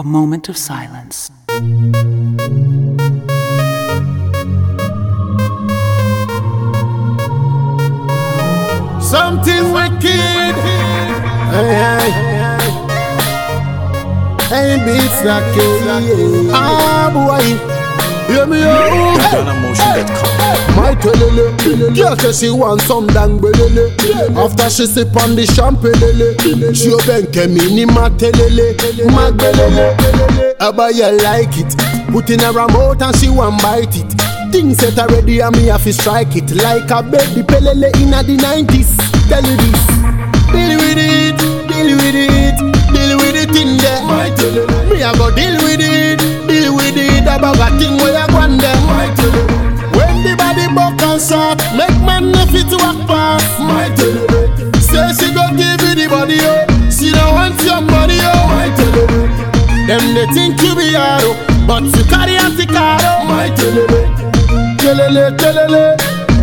A moment of silence. Something wicked. Hey, hey. Hey, beats like it. Ah, boy. Hear me out. My. Girl say she want some dang belele. After she sip on the champagne, she open mini matelele. Magbelele. Aba you like it. Put in her mouth and she want bite it. Things set already and me have to strike it like a baby pelele in the 90s. Tell you this. Deal with it, deal with it, deal with it in there. Me I go deal with it, deal with it. About a thing where I go there. Shot, make man no fit walk past. My telele. Say she go give you the body, oh. She don't want your money, oh. My telele. Them they think you be hard, oh. but you carry anti-car, My oh. telele. Telele, telele.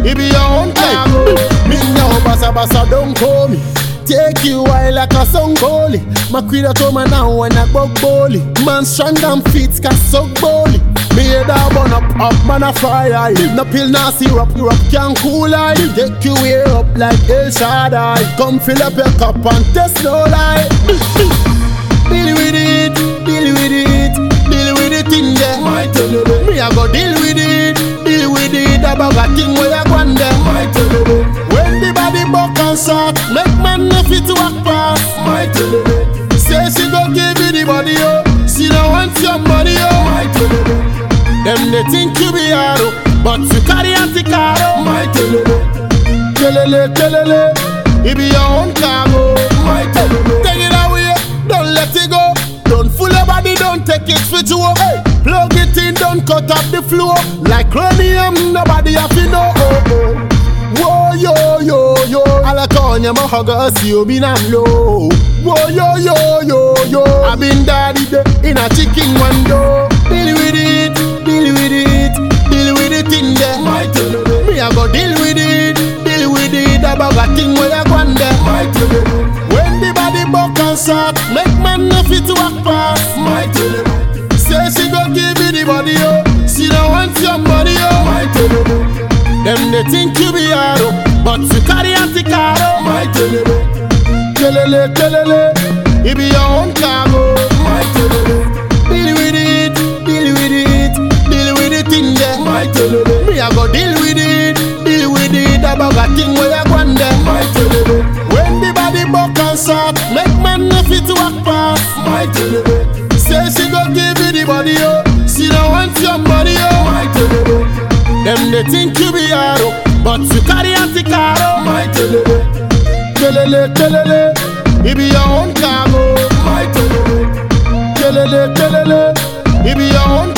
It be your own cargo. Oh. Me now basa basa don't call me. Take you while like a song goalie. My queen to man now when I go goalie. Man strong and fit cause so goalie. Me head a burn up, up man a fire. No pill, no syrup, syrup can cool I. Take you way up like El Shaddai. Come fill up your cup and test no lie. Deal with it, deal with it, deal with it in there. My telele. Me I go deal with it, deal with it. About a thing where I go there. My telele. When the body buck and shot, make man no fit walk past. My telele. Say she go give you the body, oh. Them they think you be hard, but you carry anti-car, oh. My telele. Telele, telele. It be your own cargo. My telele. Take it away, don't let it go. Don't fool your body, don't take it for you. Hey, plug it in, don't cut up the floor. Like cranium, nobody have to know. Oh, oh. Whoa, yo, yo, yo. Alakonya mahaga sio binamlo. Whoa, yo, yo, yo, yo. i been daddy in a chicken. Deal a thing where I go on there. Telele. When the body buck and shot, make man no fit walk past. My telele. Say she go give you the body, oh. She don't want your money, oh. My telele. Them they think you be hard, oh, but you carry anti-car, oh. My telele. Telele, telele. It be your Me I go deal with it, deal with it. About a thing where I go. My telele. When the body buck and shot, make man no fit walk past. Say she go give you the body, oh. She don't want your money, oh. Them they think you be hard, oh, but you carry anti-car, oh. My telele. Telele, telele. It be your own cargo. My telele. Telele, telele. It be your own